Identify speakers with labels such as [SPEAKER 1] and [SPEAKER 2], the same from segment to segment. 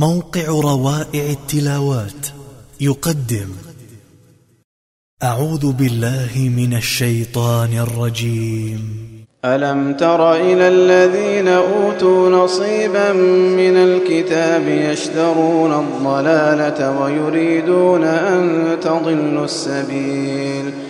[SPEAKER 1] موقع روائع التلاوات يقدم أعوذ بالله من الشيطان الرجيم ألم تر إلى الذين أوتوا نصيبا من الكتاب يشترون الضلالة ويريدون أن تضلوا السبيل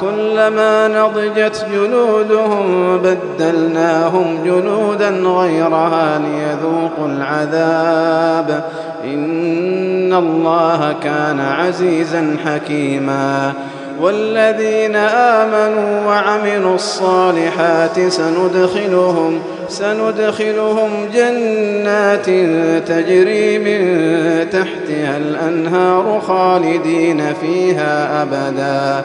[SPEAKER 1] كلما نضجت جلودهم بدلناهم جنودا غيرها ليذوقوا العذاب إن الله كان عزيزا حكيما والذين آمنوا وعملوا الصالحات سندخلهم سندخلهم جنات تجري من تحتها الأنهار خالدين فيها أبداً